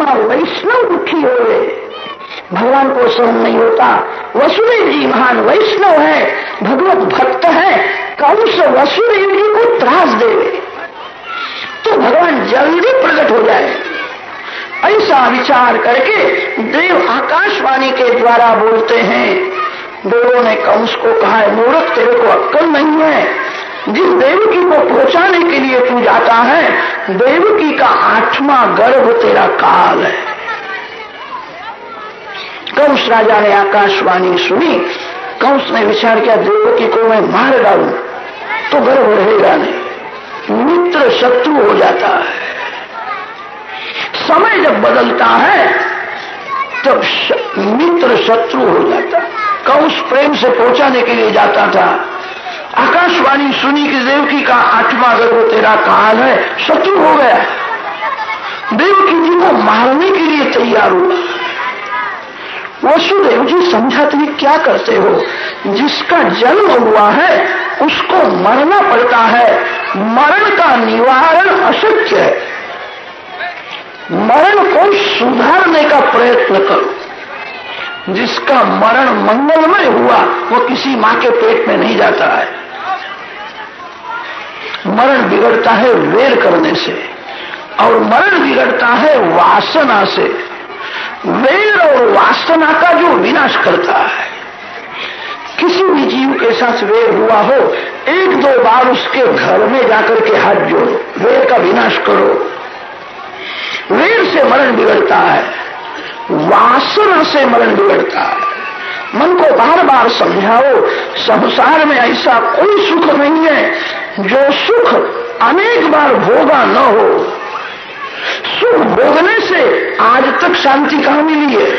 आत्मा वैष्णव दुखी हो गए भगवान को सहन नहीं होता। वसुदेव जी महान वैष्णव है। भगवत भक्त है। कंस वसुदेव जी को त्रास देवे तो भगवान जल्दी प्रकट हो जाए। ऐसा विचार करके देव आकाशवाणी के द्वारा बोलते हैं। देवों ने कंस को कहा है मूर्ख तेरे को अक्कल नहीं है। जिस देवकी को पहुँचाने के लिए तू जाता है, देवकी का आठवां गर्भ तेरा काल है। कंस राजा ने आकाशवाणी सुनी। कंस ने विचार किया, देवकी को मैं मार डालू तो गर्भ रहेगा नहीं। मित्र शत्रु हो जाता है। समय जब बदलता है, तब मित्र शत्रु हो जाता। कंस प्रेम से पहुँचाने के लिए जाता था। आकाशवाणी सुनी कि देवकी का आठवां गर्भ तेरा काल है, शत्रु हो गया। देवकी जी को मारने के लिए तैयार हुआ वसुदेव जी समझाते हैं, क्या करते हो? जिसका जन्म हुआ है, उसको मरना पड़ता है। मरण का निवारण अशक्य है। मरण को सुधारने का प्रयत्न करो। जिसका मरण मंगलमय हुआ, वो किसी माँ के पेट में नहीं जाता है। मरण बिगड़ता है वेर करने से और मरण बिगड़ता है वासना से। वेर और वासना का जो विनाश करता है, किसी भी जीव के साथ वेर हुआ हो, एक दो बार उसके घर में जाकर के हाथ जोड़ो, वेर का विनाश करो। वेर से मरण बिगड़ता है, वासना से मरण बिगड़ता है। मन को बार बार समझाओ। संसार में ऐसा कोई सुख नहीं है जो सुख अनेक बार भोगा न हो। सुख भोगने से आज तक शांति कहाँ मिली है?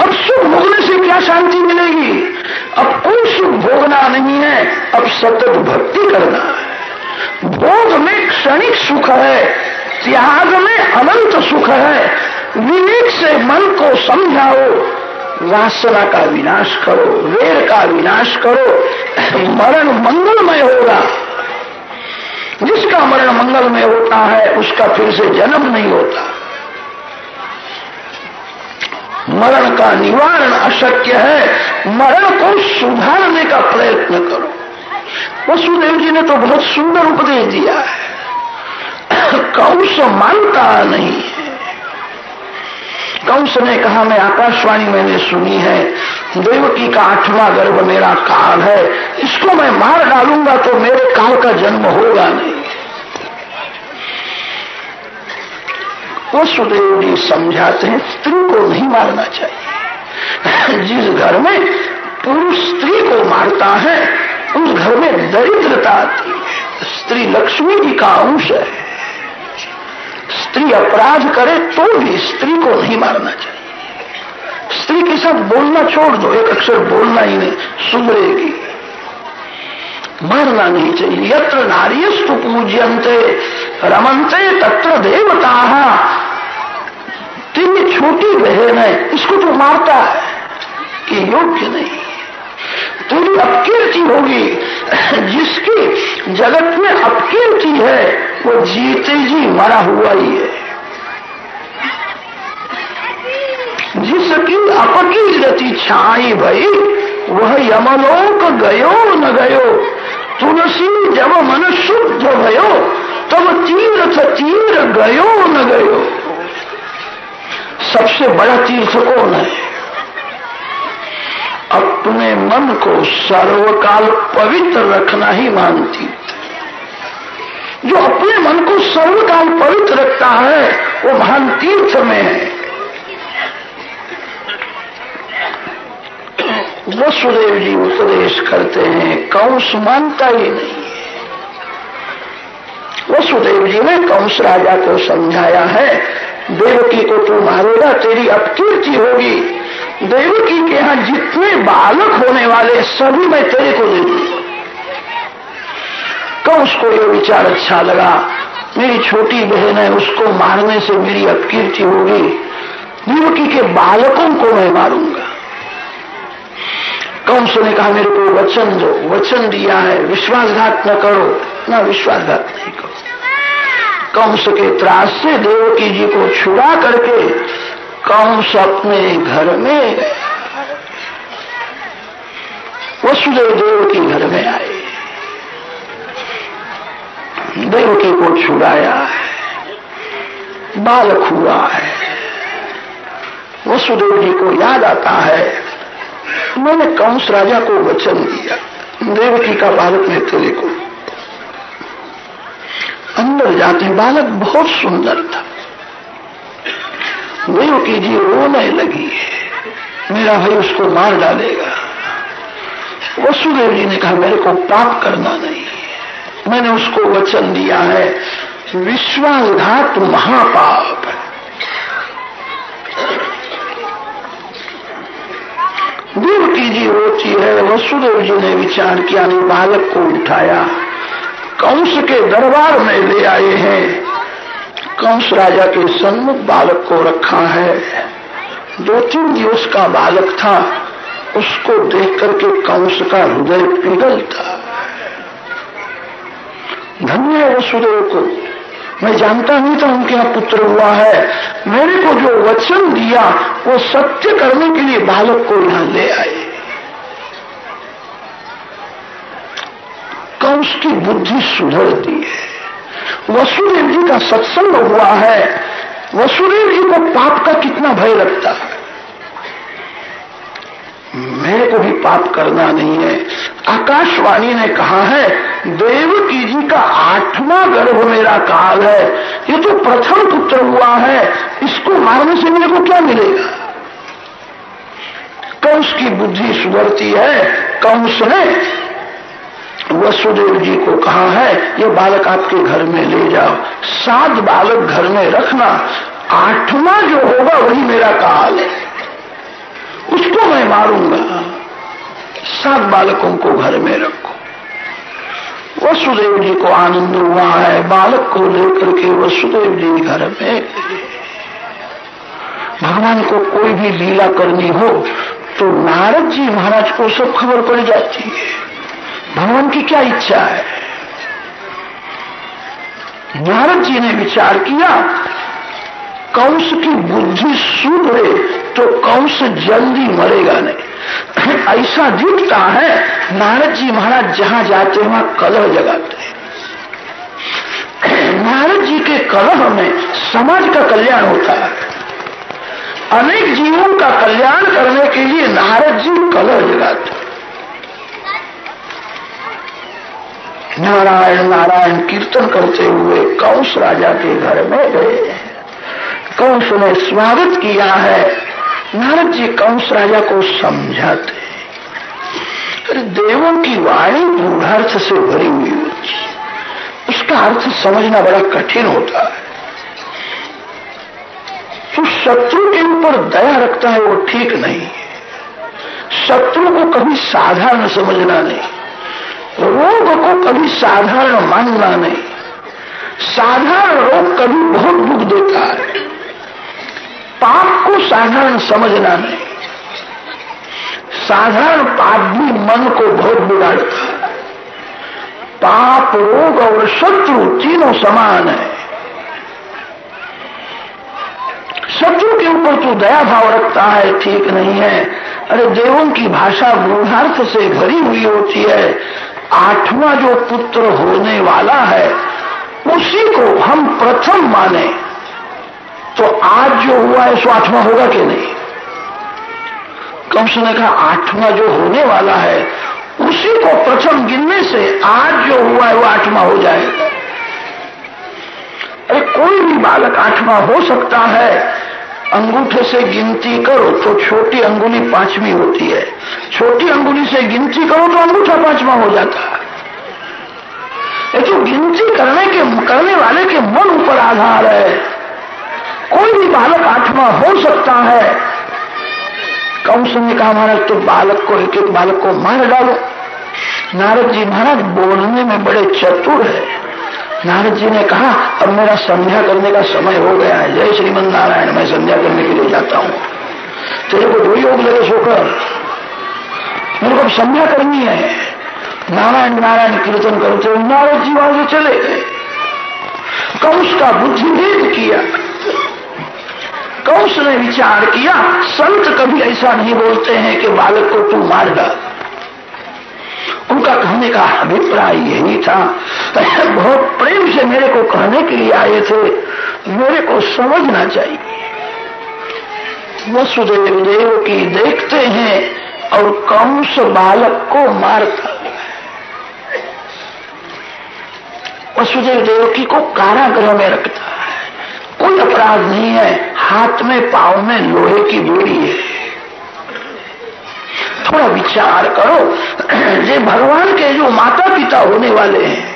अब सुख भोगने से क्या शांति मिलेगी? अब कोई सुख भोगना नहीं है, अब सतत भक्ति करना है। भोग में क्षणिक सुख है, त्याग में अनंत सुख है। विवेक से मन को समझाओ वासना का विनाश करो वेर का विनाश करो, मरण मंगलमय होगा। जिसका मरण मंगलमय होता है, उसका फिर से जन्म नहीं होता। मरण का निवारण अशक्य है, मरण को सुधारने का प्रयत्न करो। वसुदेव जी ने तो बहुत सुंदर उपदेश दिया है। कौश मानता नहीं। है कंस ने कहा, मैं आकाशवाणी मैंने सुनी है। देवकी का आठवां गर्भ मेरा काल है। इसको मैं मार डालूँगा तो मेरे काल का जन्म होगा नहीं। वसुदेव जी समझाते हैं, स्त्री को नहीं मारना चाहिए। जिस घर में पुरुष स्त्री को मारता है, उस घर में दरिद्रता आती है। स्त्री लक्ष्मी जी का अंश है। स्त्री अपराध करे तो भी स्त्री को नहीं मारना चाहिए। स्त्री के साथ बोलना छोड़ दो, एक अक्षर बोलना ही नहीं, सुधरेगी। मारना नहीं चाहिए। यत्र नारियस्तु पूज्यंते रमनते तत्र देवता। तेरी छोटी बहन है, इसको तो मारता है, कि योग्य नहीं। तेरी अपकीर्ति होगी। जिसकी जगत में अपकीर्ति है, वो जीते जी मरा हुआ ही है। जिसकी अपकीर्ति छाई भई, वह यमलोक गयो न गयो। तुलसी जब मन शुद्ध भयो, तब तीर्थ तीर गयो न गयो। सबसे बड़ा तीर्थ कौन है। अपने मन को सर्वकाल पवित्र रखना ही मानती। जो अपने मन को सर्वकाल पवित्र रखता है, वो महान तीर्थ में है। वसुदेव जी उपदेश करते हैं, कंस मानता ही नहीं। वसुदेव जी ने कंस राजा को समझाया है, देवकी को तू मारेगा, तेरी अपकीर्ति होगी। देवकी के यहाँ जितने बालक होने वाले सभी मैं तेरे को दे दूँगा कंस को यह विचार अच्छा लगा? मेरी छोटी बहन है, उसको मारने से मेरी अपकीर्ति होगी। देवकी के बालकों को मैं मारूँगा। कंस ने कहा, मेरे को वचन दो, वचन दिया है, विश्वासघात न करो। ना, विश्वासघात नहीं करो। कंस के त्रास से देवकी जी को छुड़ा करके कंस अपने घर में वसुदेव देव के घर में आए? देवकी को छुड़ाया है, बालक हुआ है। वसुदेव जी को याद आता है। मैंने कंस राजा को वचन दिया, देवकी का बालक मैं तेरे को। अंदर जाते, बालक बहुत सुंदर था। देवकी जी रोने लगी मेरा भाई उसको मार डालेगा। वसुदेव जी ने कहा, मेरे को पाप करना नहीं मैंने उसको वचन दिया है, विश्वासघात महापाप। देवकी जी रोती है। वसुदेव जी ने विचार किया बालक को उठाया। कंस के दरबार में ले आए हैं। कंस राजा के सन्मुख बालक को रखा है। दो तीन दिवस का बालक था। उसको देख करके कंस का हृदय पिघलता धन्य है वसुदेव को। मैं जानता नहीं था उनके यहाँ पुत्र हुआ है। मेरे को जो वचन दिया, वो सत्य करने के लिए बालक को यहाँ ले आए। कंस की बुद्धि सुधरती है। वसुदेव जी का सत्संग हुआ है। वसुदेव जी को पाप का कितना भय लगता है। मेरे को भी पाप करना नहीं है। आकाशवाणी ने कहा है देव की जी का आठवां गर्भ मेरा काल है। ये तो प्रथम पुत्र हुआ है, इसको मारने से मेरे को क्या मिलेगा? कंस की बुद्धि सुधरती है, कंस ने वसुदेव जी को कहा है, ये बालक आपके घर में ले जाओ। सात बालक घर में रखना, आठवां जो होगा वही मेरा काल है। उसको मैं मारूँगा। सात बालकों को घर में रखो। वसुदेव जी को आनंद हुआ है, बालक को लेकर के वसुदेव जी घर में। भगवान को कोई भी लीला करनी हो तो नारद जी महाराज को सब खबर पड़ जाती है। भगवान की क्या इच्छा है? नारद जी ने विचार किया, कंस की बुद्धि सुधरे तो कंस जल्दी मरेगा नहीं। ऐसा दिखता है, नारद जी महाराज जहाँ जाते वहाँ कलह जगाते नारद जी के कलह में समाज का कल्याण होता है। अनेक जीवों का कल्याण करने के लिए नारद जी कलह जगाते नारायण नारायण कीर्तन करते हुए कौश राजा के घर में गए। कंस ने स्वागत किया है। नारद जी कंस राजा को समझाते अरे देवों की वाणी गूढ़ार्थ से भरी हुई होती उसका अर्थ समझना बड़ा कठिन होता है। तो शत्रु के ऊपर दया रखता है वो ठीक नहीं है। शत्रु को कभी साधारण समझना नहीं। रोग को कभी साधारण मानना नहीं। साधारण रोग कभी बहुत दुख देता है। पाप को साधारण समझना नहीं। साधारण पाप भी मन को बहुत बिगाड़ता है। पाप, रोग और शत्रु तीनों समान है। शत्रु के ऊपर तो दया भाव रखता है, ठीक नहीं है। अरे देवों की भाषा गूढ़ार्थ से भरी हुई होती है। आठवां जो पुत्र होने वाला है, उसी को हम प्रथम माने। तो आज जो हुआ है, सो आठवां होगा कि नहीं? कंस ने कहा, आठवां जो होने वाला है, उसी को प्रथम गिनने से आज जो हुआ है, वो आठवां हो जाएगा। अरे कोई भी बालक आठवां हो सकता है अंगूठे से गिनती करो तो छोटी अंगुली पांचवी होती है। छोटी अंगुली से गिनती करो तो अंगूठा पांचवा हो जाता है। ये तो गिनती करने के, करने वाले के मन ऊपर आधार है। कोई भी बालक आठवा हो सकता है। कंस ने कहा, महाराज तो बालक को एक एक बालक को मार डालो। नारद जी महाराज, बोलने में बड़े चतुर है। नारद जी ने कहा, अब मेरा संध्या करने का समय हो गया है। जय श्रीमन नारायण, मैं संध्या करने के लिए जाता हूँ। तेरे को जो योग लगे सोकर। मेरे को अब संध्या करनी है। नारायण नारायण कीर्तन करते हुए नारद जी वहाँ से चले गए। कंस का बुद्धिभेद किया? कंस ने विचार किया? संत कभी ऐसा नहीं बोलते हैं कि बालक को तू मार डाल। उनका कहने का अभिप्राय यही था। बहुत मेरे के लिए आए थे, मेरे को समझना चाहिए। वसुदेव देव की देखते हैं और कंस बालक को मारता वसुदेव देवकी को कारागृह में रखता है। कोई अपराध नहीं है, हाथ में, पाव में, लोहे की बेड़ी है। थोड़ा विचार करो ये भगवान के जो माता पिता होने वाले हैं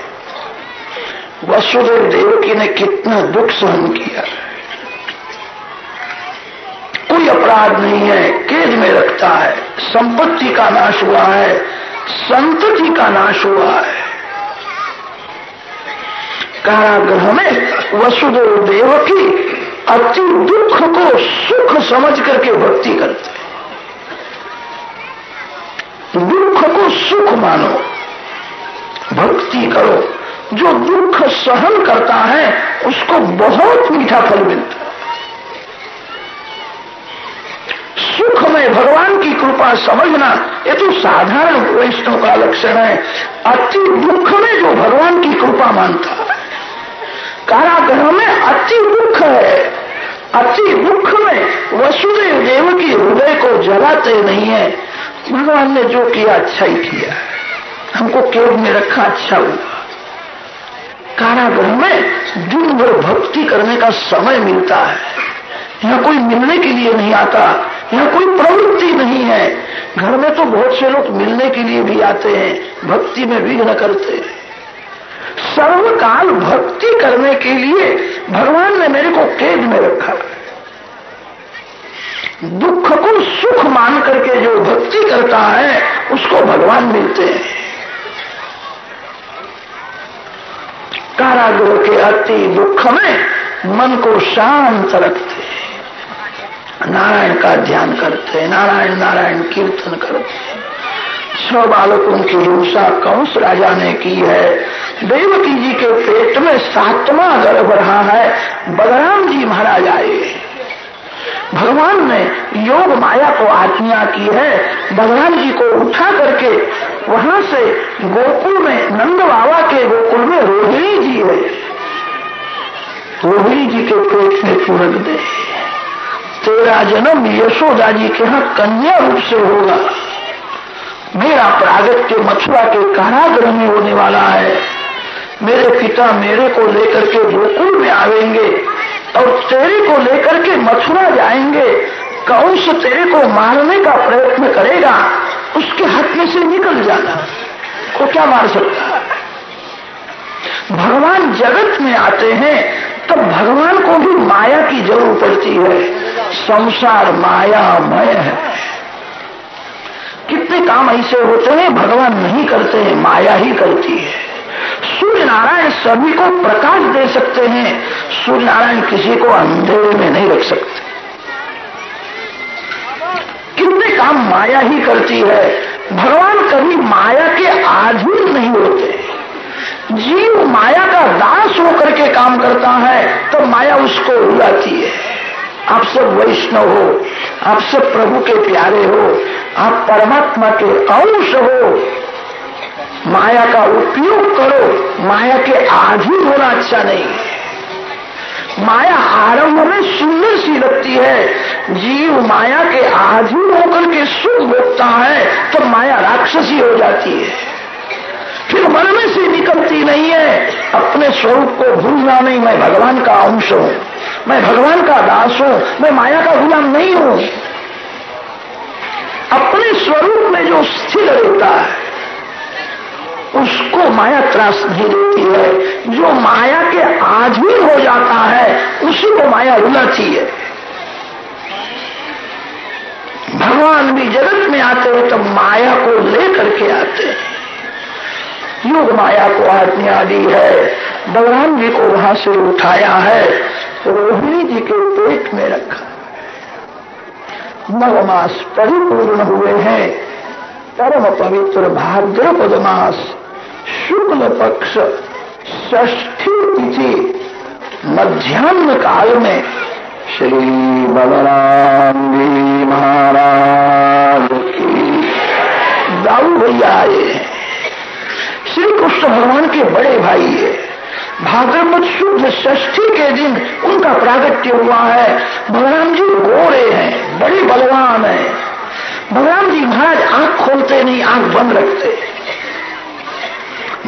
वसुदेव देवकी ने कितना दुख सहन किया। कोई अपराध नहीं है केज में रखता है, संपत्ति का नाश हुआ है, संतति का नाश हुआ है। कारागृह में वसुदेव देव की अति दुख को सुख समझ करके भक्ति करते। दुख को सुख मानो, भक्ति करो। जो दुख सहन करता है, उसको बहुत मीठा फल मिलता है। सुख में भगवान की कृपा समझना, ये तो साधारण वैष्णव का लक्षण है। अति दुख में जो भगवान की कृपा मानता है। कारागृह में अति दुख है। अति दुख में वसुदेव देव की हृदय को जलाते नहीं है। भगवान ने जो किया अच्छा ही किया। हमको केव में रखा अच्छा हुआ। कारागृह में दिन भर भक्ति करने का समय मिलता है। यहाँ कोई मिलने के लिए नहीं आता, यहाँ कोई प्रवृत्ति नहीं है। घर में तो बहुत से लोग मिलने के लिए भी आते हैं, भक्ति में विघ्न करते हैं। सर्वकाल भक्ति करने के लिए भगवान ने मेरे को कैद में रखा। दुख को सुख मान करके जो भक्ति करता है, उसको भगवान मिलते हैं। कारागृह के अति दुख में मन को शांत रखते नारायण का ध्यान करते नारायण नारायण कीर्तन करते सौ बालकों की हिंसा कंस राजा ने की है। देवकी जी के पेट में सातवां गर्भ रहा है। बलराम जी महाराज आए भगवान ने योग माया को आज्ञा की है। भगवान जी को उठा करके वहाँ से गोकुल में नंद बाबा के गोकुल में रोहिणी जी है। रोहिणी जी के पेट में रख दे। तेरा जन्म यशोदा जी के यहाँ कन्या रूप से होगा। मेरा प्रागत्य मथुरा के कारागृह में होने वाला है। मेरे पिता मेरे को लेकर के गोकुल में आवेंगे। और तेरे को लेकर के मथुरा जाएँगे। कंस तेरे को मारने का प्रयत्न करेगा। उसके हाथ में से निकल जाना। को क्या मार सकता भगवान जगत में आते हैं, तब भगवान को भी माया की ज़रूरत पड़ती है। संसार मायामय है। कितने काम ऐसे होते हैं, भगवान नहीं करते हैं, माया ही करती है। सूर्य नारायण सभी को प्रकाश दे सकते हैं सूर्य नारायण किसी को अंधेरे में नहीं रख सकते। कितने काम माया ही करती है। भगवान कभी माया के अधीन नहीं होते। जीव माया का दास होकर के काम करता है तो माया उसको उड़ाती है। आप सब वैष्णव हो, आप सब प्रभु के प्यारे हो, आप परमात्मा के अंश हो माया का उपयोग करो। माया के आधीन होना अच्छा नहीं है। माया आरंभ में सुंदर सी लगती है। जीव माया के आधीन होकर के सुख भोगता है तो माया राक्षसी हो जाती है। फिर मन में से निकलती नहीं है। अपने स्वरूप को भूलना नहीं। मैं भगवान का अंश हूँ। मैं भगवान का दास हूँ। मैं माया का गुलाम नहीं हूँ। अपने स्वरूप में जो स्थिर रहता है उसको माया त्रास नहीं देती है। जो माया के आधीन हो जाता है, उसी को माया रुलाती है। भगवान भी जगत में आते हैं तो माया को लेकर के आते हैं। योग माया को आज्ञा दी है। बलराम जी को वहाँ से उठाया है। रोहिणी जी के पेट में रखा। नवमास परिपूर्ण हुए हैं। परम पवित्र भाद्रपद मास शुक्ल पक्ष ष्ठी तिथि मध्यान्ह काल में श्री बलराम जी महाराज की दाऊ भैया आए हैं। श्री कृष्ण भगवान के बड़े भाई है। भाद्रपद शुद्ध षष्ठी के दिन उनका प्रागट्य हुआ है। भगवान जी गोरे हैं, बड़े बलवान हैं। भगवान जी महाराज आँख खोलते नहीं, आँख बंद रखते।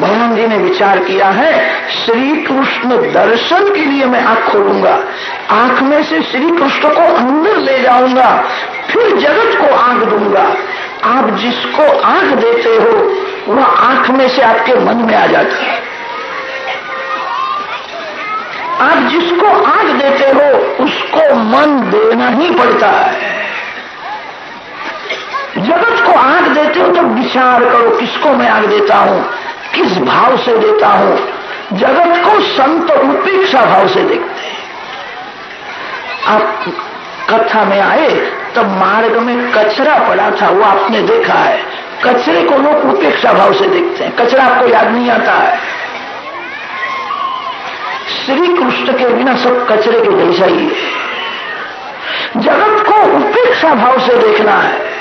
भगवान जी ने विचार किया है श्री कृष्ण दर्शन के लिए मैं आँख खोलूँगा। आँख में से श्री कृष्ण को अंदर ले जाऊँगा, फिर जगत को आँख दूँगा। आप जिसको आँख देते हो, वह आँख में से आपके मन में आ जाता है। आप जिसको आँख देते हो, उसको मन देना ही पड़ता है। जगत को आँख देते हो तो विचार करो, किसको मैं आँख देता हूँ? किस भाव से देता हूँ? जगत को संत उपेक्षा भाव से देखते हैं? आप कथा में आए, तब मार्ग में कचरा पड़ा था, वो आपने देखा है। कचरे को लोग उपेक्षा भाव से देखते हैं? कचरा आपको याद नहीं आता है। श्री कृष्ण के बिना सब कचरे के जैसा ही है। जगत को उपेक्षा भाव से देखना है?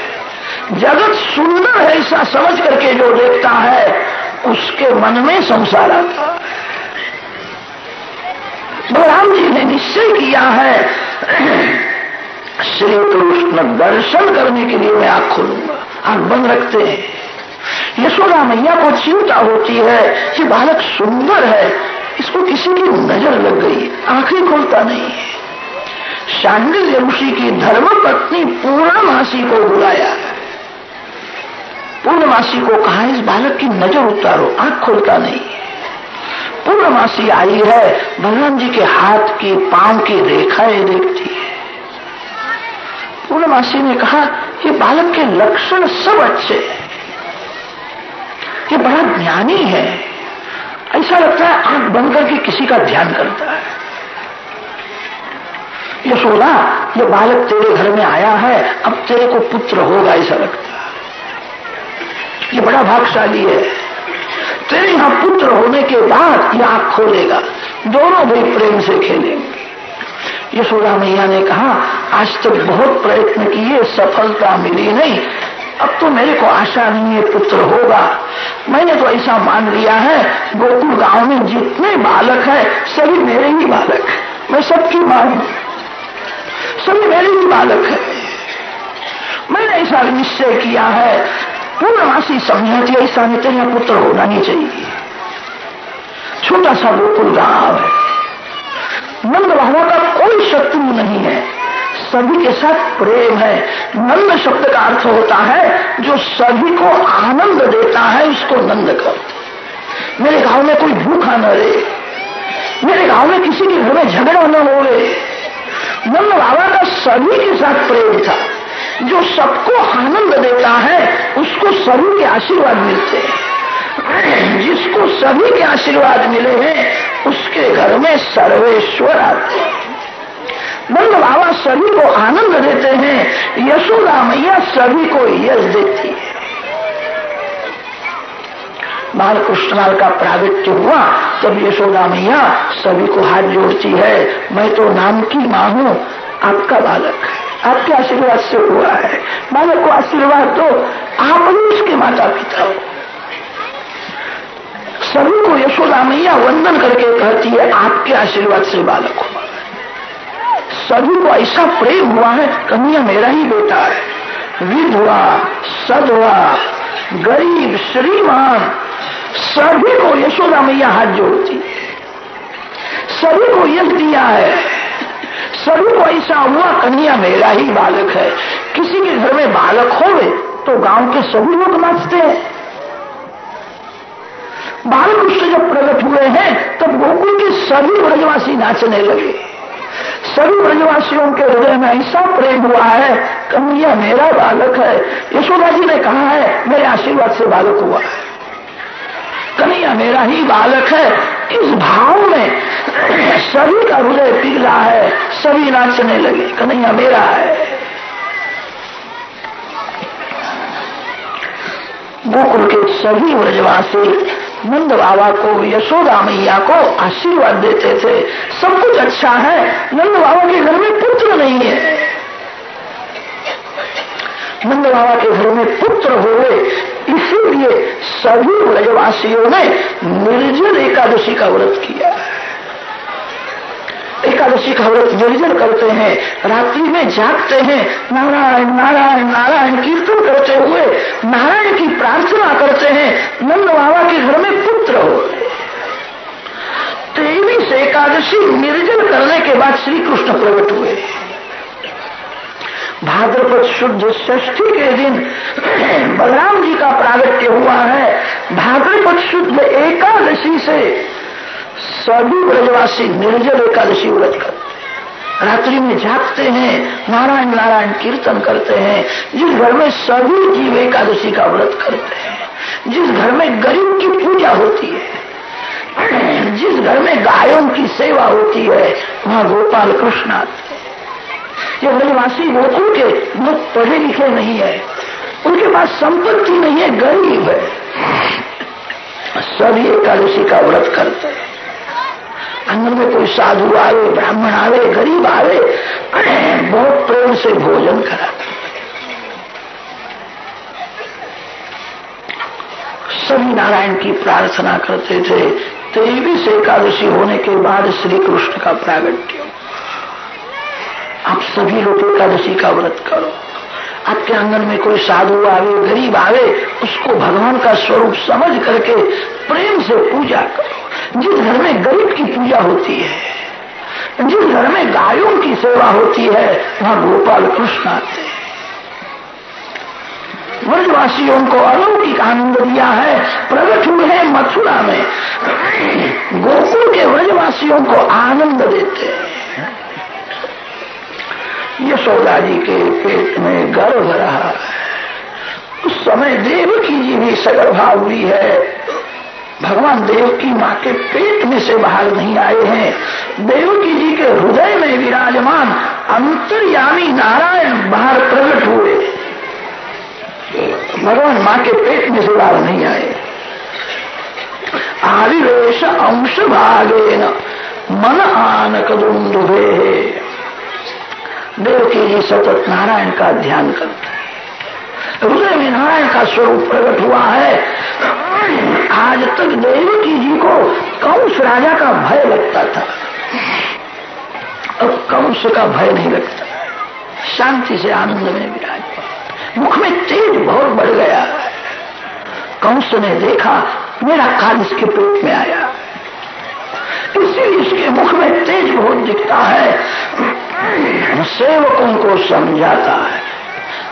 जगत सुंदर है ऐसा समझ करके जो देखता है उसके मन में संसार आता बलराम जी ने निश्चय किया है, श्री कृष्ण दर्शन करने के लिए मैं आँख खोलूँगा, आँख बंद रखते हैं। यशोदा मैया को चिंता होती है कि बालक सुंदर है, इसको किसी की नज़र लग गई, आँखें खोलता नहीं है। शांडिल्य ऋषि की धर्म पत्नी पूर्णमासी को बुलाया पूर्णमासी को कहा, इस बालक की नज़र उतारो, आँख खोलता नहीं पूर्णमासी आई है, भगवान जी के हाथ की, पाँव की रेखाएँ देखती है। पूर्णमासी ने कहा, ये बालक के लक्षण सब अच्छे हैं। ये बड़ा ज्ञानी है। ऐसा लगता है आँख बंद करके किसी का ध्यान करता है। यशोदा ये बालक तेरे घर में आया है, अब तेरे को पुत्र होगा, ऐसा लगता है। ये बड़ा भागशाली है। तेरे यहाँ पुत्र होने के बाद ये आँख खोलेगा। दोनों भी प्रेम से खेलेंगे। यशोदा मैया ने कहा, आज तक तो बहुत प्रयत्न किए, सफलता मिली नहीं। अब तो मेरे को आशा नहीं है पुत्र होगा। मैंने तो ऐसा मान लिया है, गोकुल गाँव में जितने बालक है, सभी मेरे ही बालक है। मैं सबकी माँ हूँ। सभी मेरे ही बालक है। मैंने ऐसा निश्चय किया है पूर्णवासी समझाती ऐसा नहीं तेरा पुत्र होना ही चाहिए। छोटा सा गोकुल गाँव है। नंद बाबा का कोई शत्रु नहीं है। सभी के साथ प्रेम है। नंद शब्द का अर्थ होता है, जो सभी को आनंद देता है उसको नंद कर मेरे गाँव में कोई भूखा न रहे। मेरे गाँव में किसी के घर में झगड़ा न हो रहे। नंद बाबा का सभी के साथ प्रेम था। जो सबको आनंद देता है, उसको सभी के आशीर्वाद मिलते हैं। जिसको सभी के आशीर्वाद मिले हैं, उसके घर में सर्वेश्वर आते हैं। नंद बाबा सभी को आनंद देते हैं यशोदा मैया सभी को यश देती है। बाल बालकृष्णलाल का प्रागट्य हुआ तब यशोदा मैया सभी को हाथ जोड़ती है, मैं तो नाम की माँ हूँ, आपका बालक है। आपके आशीर्वाद से हुआ है। बालक को आशीर्वाद दो। आप ही उसके माता पिता हो। सभी को यशोदा मैया वंदन करके कहती है, आपके आशीर्वाद से बालक हुआ सभी को ऐसा प्रेम हुआ है कन्या मेरा ही बेटा है। विधवा, सधवा, गरीब, श्रीमान, सभी को यशोदा मैया हाथ जोड़ती है। सभी को यश दिया है। सभी को ऐसा हुआ कन्या मेरा ही बालक है। किसी के घर में बालक हो तो गाँव के सभी लोग नाचते हैं। बालकृष्ण जब प्रकट हुए हैं, तब गोकुल के सभी ब्रजवासी नाचने लगे। सभी ब्रजवासियों के हृदय में ऐसा प्रेम हुआ है कन्या मेरा बालक है। यशोदा जी ने कहा है, मेरे आशीर्वाद से बालक हुआ। है कन्हैया मेरा ही बालक है। इस भाव में सभी का हृदय पिघला है। सभी नाचने लगे कन्हैया मेरा है। गोकुल के सभी व्रजवासी नंद बाबा को, यशोदा मैया को आशीर्वाद देते थे। सब कुछ अच्छा है। नंद बाबा के घर में पुत्र नहीं है। नंद बाबा के घर में पुत्र हो गए इसीलिए सभी ब्रजवासियों ने निर्जल एकादशी का व्रत किया। एकादशी का व्रत निर्जन करते हैं, रात्रि में जागते हैं, नारायण नारायण नारायण कीर्तन करते हुए, नारायण की प्रार्थना करते हैं, नंद बाबा के घर में पुत्र हो। गए तेईस एकादशी निर्जन करने के बाद श्री कृष्ण प्रकट हुए। भाद्रपद शुद्ध षष्ठी के दिन बलराम जी का प्रागट्य हुआ है। भाद्रपद शुद्ध एकादशी से सभी ब्रजवासी निर्जल एकादशी व्रत करते रात्रि में जागते हैं, नारायण नारायण कीर्तन करते हैं। जिस घर में सभी जीव एकादशी का व्रत करते हैं, जिस घर में गरीब की पूजा होती है, जिस घर में गायों की सेवा होती है, वहाँ गोपाल कृष्ण आते ये ब्रजवासी गोकुल के लोग पढ़े लिखे नहीं है। उनके पास संपत्ति नहीं है, गरीब है। सभी एकादशी का व्रत करते हैं। में कोई साधु आवे ब्राह्मण आवे गरीब आवे बहुत प्रेम से भोजन कराते सभी नारायण की प्रार्थना करते थे। तेईस एकादशी होने के बाद श्री कृष्ण का प्रागट्य। आप सभी लोग एकादशी का व्रत करो। आपके आँगन में कोई साधु आवे, गरीब आवे, उसको भगवान का स्वरूप समझ करके प्रेम से पूजा करो। जिस घर में गरीब की पूजा होती है, जिस घर में गायों की सेवा होती है, वहाँ गोपाल कृष्ण आते हैं। व्रजवासियों को अलौकिक आनंद दिया है प्रकट हुए हैं मथुरा में। गोकुल के व्रजवासियों को आनंद देते हैं। यशोदा जी के पेट में गर्भ रहा। उस समय देवकी जी भी सगर्भा हुई है। भगवान देव की माँ के पेट में से बाहर नहीं आए हैं। देवकी जी के हृदय में विराजमान अंतर्यामी नारायण बाहर प्रकट हुए। भगवान माँ के पेट में से बाहर नहीं आए। आविवेश अंश भागेन, मन आन कदुंदुभे देवकी जी सतत नारायण का ध्यान करते हृदय में नारायण का स्वरूप प्रकट हुआ है। आज तक देवकी जी को कंस राजा का भय लगता था। अब कंस का भय नहीं लगता। शांति से आनंद में विराज मुख में तेज बहुत बढ़ गया। कंस ने देखा, मेरा काल इसके पेट में आया। इसलिए इसके मुख में तेज बहुत दिखता है। सेवकों को समझाता है।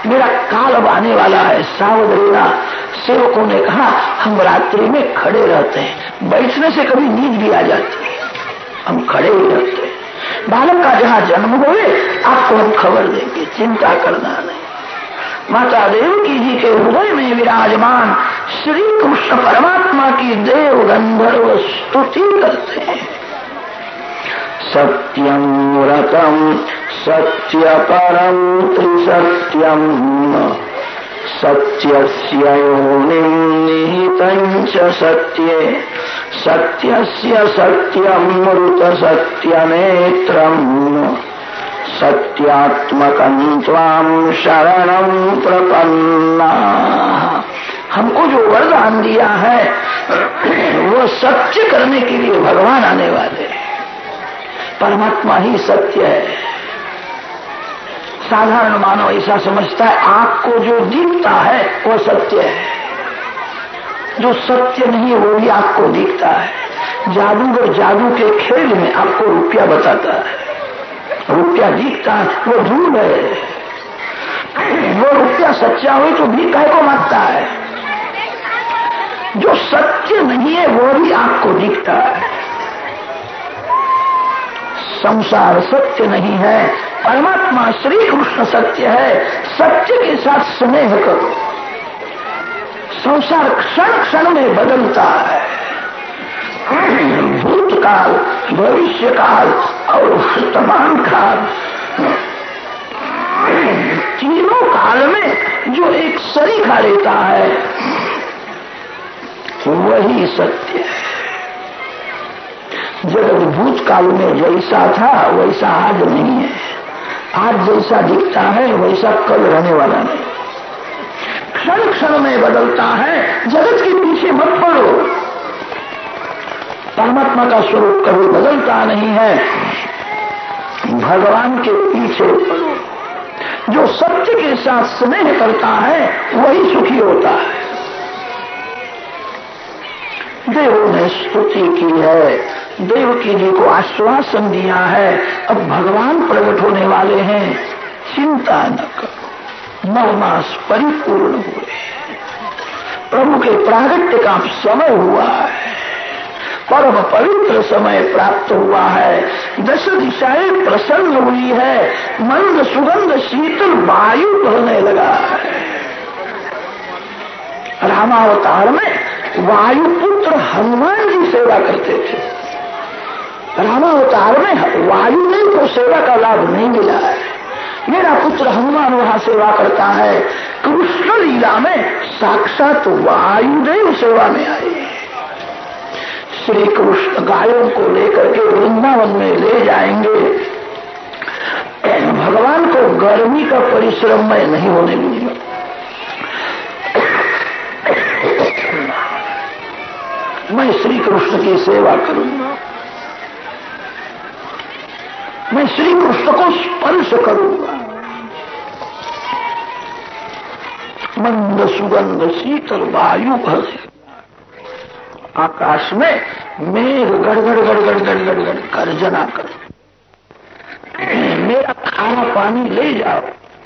मेरा काल आने वाला है, सावध रहना सेवकों ने कहा, हम रात्रि में खड़े रहते हैं। बैठने से कभी नींद भी आ जाती है। हम खड़े ही रहते हैं। बालक का जहाँ जन्म हुए, आपको हम खबर देंगे, चिंता करना नहीं। माता देवकी जी के हृदय में विराजमान श्री कृष्ण परमात्मा की देव गंधर्व स्तुति करते हैं। सत्यम व्रतम सत्य परम सत्यस्य निहितं च सत्ये, सत्यस्य सत्यमृत सत्यनेत्रम् सत्यात्मकं त्वां शरणं प्रपन्ना। हमको जो वरदान दिया है, वो सत्य करने के लिए भगवान आने वाले हैं। परमात्मा ही सत्य है। साधारण मानव ऐसा समझता है आँख को जो दिखता है, वो सत्य है। जो सत्य नहीं है वो भी आपको दिखता है। जादूगर जादू के खेल में आपको रुपया बताता है। रुपया दिखता है, वो धूल है वो रुपया सच्चा हो तो भी कह को माँगता है? जो सत्य नहीं है, वो भी आपको दिखता है। संसार सत्य नहीं है। परमात्मा श्री कृष्ण सत्य है। सत्य के साथ स्नेह करो। संसार क्षण क्षण में बदलता है। भूतकाल भविष्य काल और वर्तमान काल। तीनों काल में जो एक सरीखा रहता है, वही सत्य है। जगत भूतकाल में जैसा था, वैसा आज नहीं है। आज जैसा दिखता है, वैसा कल रहने वाला नहीं। क्षण क्षण में बदलता है, जगत के पीछे मत पड़ो। परमात्मा का स्वरूप कभी बदलता नहीं है। भगवान के पीछे जो सत्य के साथ स्नेह करता है, वही सुखी होता है। देवों ने स्तुति की है। देव देवकी जी को आश्वासन दिया है। अब भगवान प्रकट होने वाले हैं। चिंता न करो। नौ मास परिपूर्ण हुए प्रभु के प्रागट्य का समय हुआ है। परम पवित्र समय प्राप्त हुआ है। दश दिशाएँ प्रसन्न हुई है। मंद सुगंध शीतल वायु बहने लगा है। रामावतार में वायुपुत्र हनुमान जी सेवा करते थे। रामावतार में वायुदेव को सेवा का लाभ नहीं मिला है। मेरा पुत्र हनुमान वहाँ सेवा करता है। कृष्ण लीला में साक्षात वायुदेव सेवा में आए। श्री कृष्ण गायों को लेकर के वृंदावन में ले जाएँगे। भगवान को गर्मी का परिश्रम में नहीं होने दूँगा। मैं श्री कृष्ण की सेवा करूँगा। मैं श्री कृष्ण को स्पर्श करूँगा। मंद सुगंध शीतल वायु भरे आकाश में मेघ गड़गड़ गड़गड़ गड़गड़ गड़ गर्जना कर। मेरा खारा पानी ले जाओ।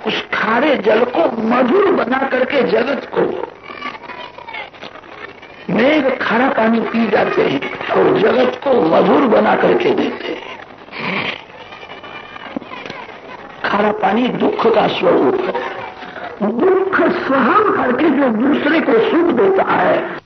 उस खारे जल को मधुर बना करके जगत को मेघ खारा पानी पी जाते हैं और जगत को मधुर बना करके देते हैं। खारा पानी दुख का स्वरूप है। दुख सहन करके जो दूसरे को सुख देता है